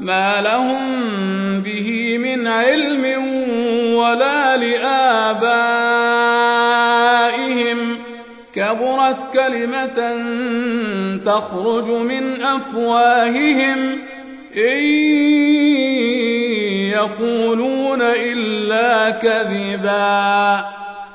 ما لهم به من علم ولا لآبائهم. كبرت كلمة تخرج من أفواههم. إن يقولون إلا كذبا.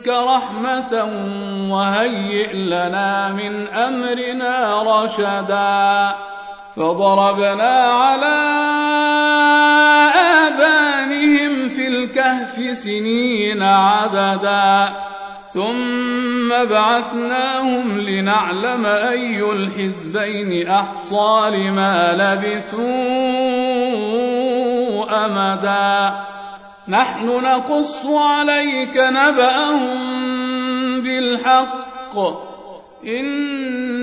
لدنك رحمة وهيئ لنا من أمرنا رشدا. فضربنا على آذانهم في الكهف سنين عددا. ثم بعثناهم لنعلم أي الحزبين أحصى لما لبثوا أمدا. نحن نقص عليك نبأهم بالحق. إنهم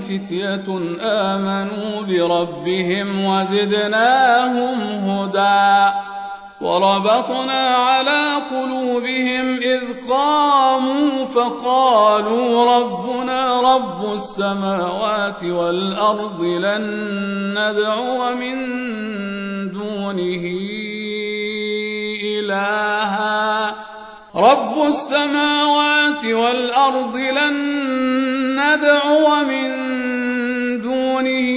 فتية آمنوا بربهم وزدناهم هدى. وربطنا على قلوبهم إذ قاموا فقالوا ربنا رب السماوات والأرض لن ندعو من دونه إلها. رب السماوات والأرض لن ندعو من دونه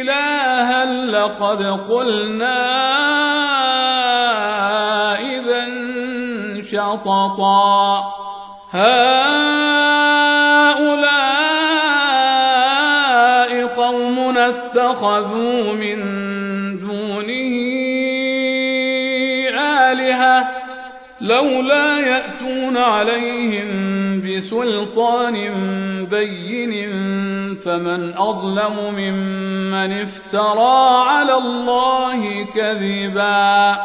إلها. لقد قلنا إذا شططا. هؤلاء قوم اتخذوا من لولا يأتون عليهم بسلطان بين فمن أظلم ممن افترى على الله كذبا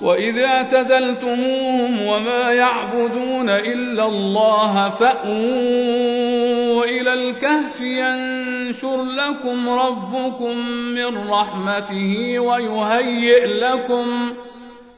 وإذا اعتزلتموهم وما يعبدون إلا الله فأووا إلى الكهف ينشر لكم ربكم من رحمته ويهيئ لكم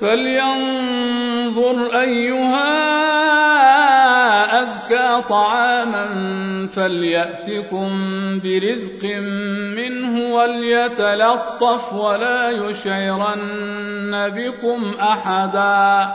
فلينظر أيها أزكى طعاما فليأتكم برزق منه وليتلطف ولا يشعرن بكم أحدا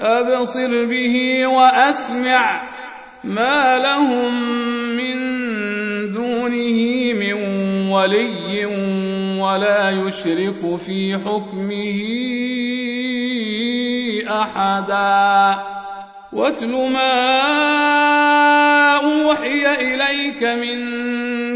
أبصر به وأسمع ما لهم من دونه من ولي ولا يشرك في حكمه أحدا. واتل ما أوحي إليك من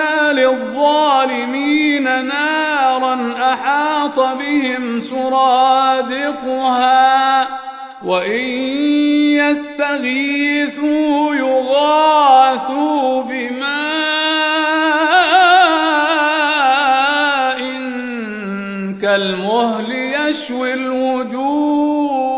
أعتدنا للظالمين نارا أحاط بهم سرادقها وإن يستغيثوا يغاثوا بماء كالمهل يشوي الوجوه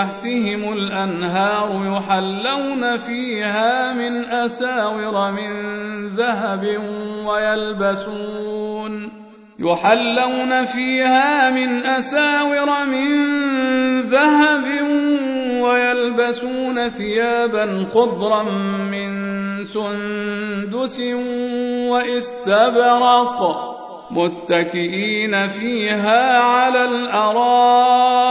تحتهم الأنهار يحلون فيها من أساور من ذهب ويلبسون يحلون فيها من أساور من ذهب ويلبسون ثيابا خضرا من سندس واستبرق متكئين فيها على الأرائك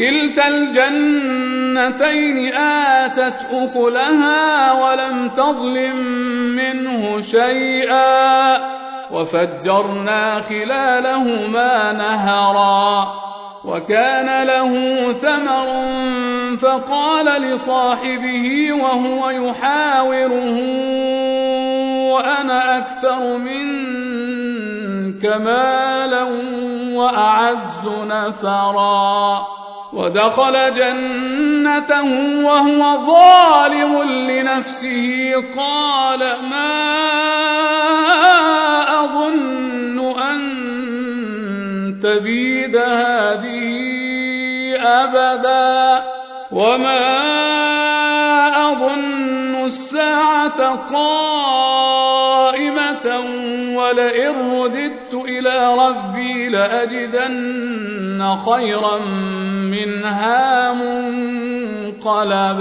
كلتا الجنتين آتت أكلها ولم تظلم منه شيئا وفجرنا خلالهما نهرا وكان له ثمر فقال لصاحبه وهو يحاوره وأنا أكثر منك مالا وأعز نفرا ودخل جنته وهو ظالم لنفسه. قال ما أظن أن تبيد هذه أبدا وما أظن الساعة قائمة ولئن رددت إلى ربي لأجدن خيرا منها منقلبا.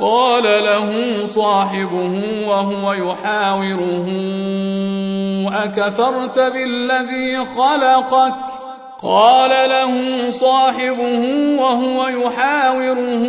قال له صاحبه وهو يحاوره أكفرت بالذي خلقك؟ قال له صاحبه وهو يحاوره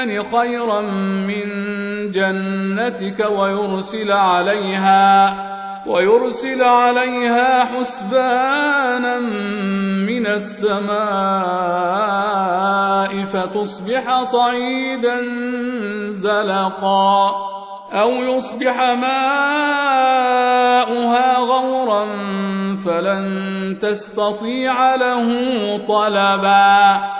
يؤتيني خيرا من جنتك ويرسل عليها ويرسل عليها حسبانا من السماء فتصبح صعيدا زلقا أو يصبح ماؤها غورا فلن تستطيع له طلبا.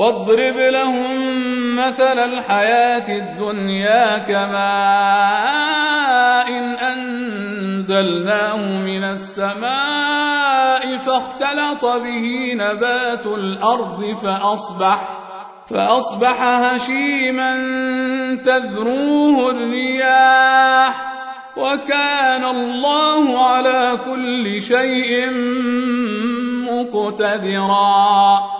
واضرب لهم مثل الحياة الدنيا كماء أنزلناه من السماء فاختلط به نبات الأرض فأصبح فأصبح هشيما تذروه الرياح. وكان الله على كل شيء مقتدرا.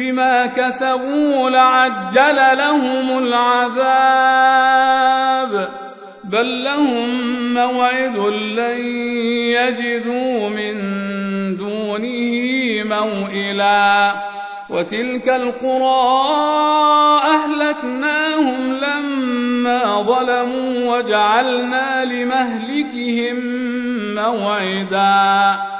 بما كسبوا لعجل لهم العذاب. بل لهم موعد لن يجدوا من دونه موئلا. وتلك القرى أهلكناهم لما ظلموا وجعلنا لمهلكهم موعدا.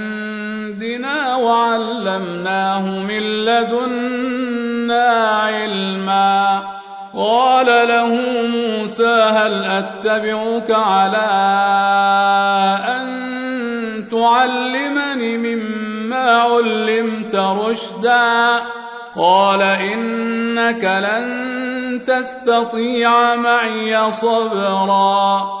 وعلمناه من لدنا علما. قال له موسى هل أتبعك على أن تعلمني مما علمت رشدا؟ قال إنك لن تستطيع معي صبرا.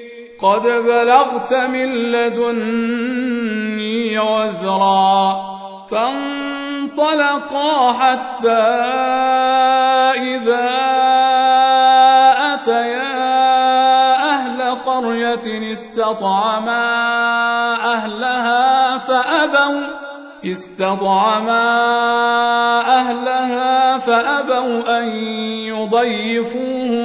قد بلغت من لدني عذرا فانطلقا حتى إذا أتيا أهل قرية استطعما أهلها فأبوا استطعما أهلها فأبوا أن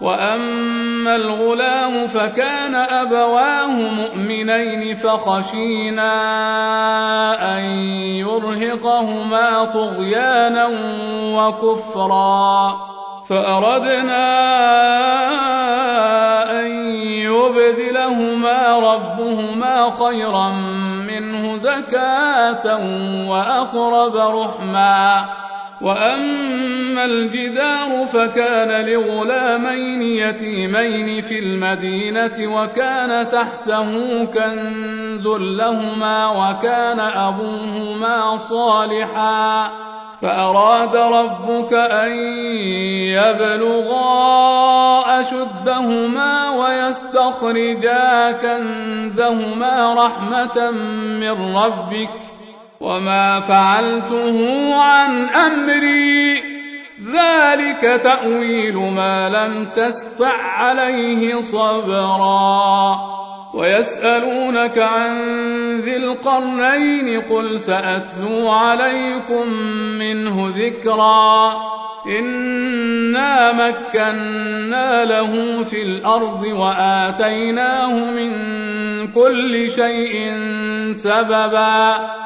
وأما الغلام فكان أبواه مؤمنين فخشينا أن يرهقهما طغيانا وكفرا فأردنا أن يبدلهما ربهما خيرا منه زكاة وأقرب رحما وأما الجدار فكان لغلامين يتيمين في المدينة وكان تحته كنز لهما وكان أبوهما صالحا فأراد ربك أن يبلغا أشدهما ويستخرجا كنزهما رحمة من ربك وما فعلته عن أمري. ذلك تأويل ما لم تستع عليه صبرا. ويسألونك عن ذي القرنين قل سأتلو عليكم منه ذكرا. إنا مكنا له في الأرض وآتيناه من كل شيء سببا.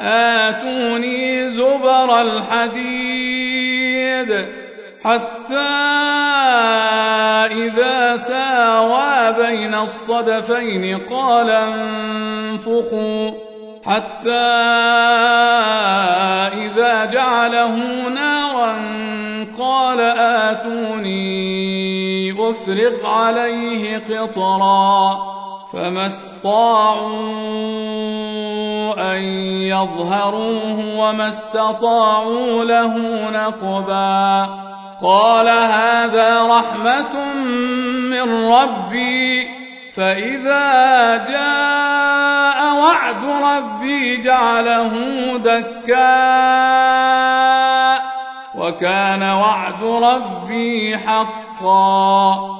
آتوني زبر الحديد حتى إذا ساوى بين الصدفين قال انفقوا حتى إذا جعله نارا قال آتوني أفرغ عليه قطرا فما استطاعوا أن يظهروه وما استطاعوا له نقبا قال هذا رحمة من ربي فإذا جاء وعد ربي جعله دكا وكان وعد ربي حقا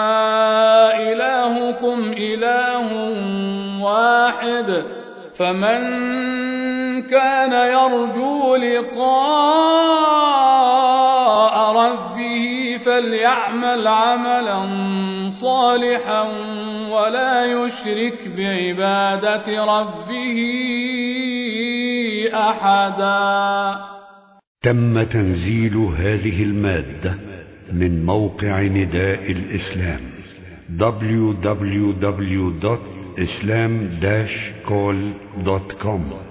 واحد فمن كان يرجو لقاء ربه فليعمل عملا صالحا ولا يشرك بعبادة ربه أحدا. تم تنزيل هذه المادة من موقع نداء الإسلام www.islam-call.com